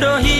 window he.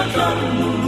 hadapanmu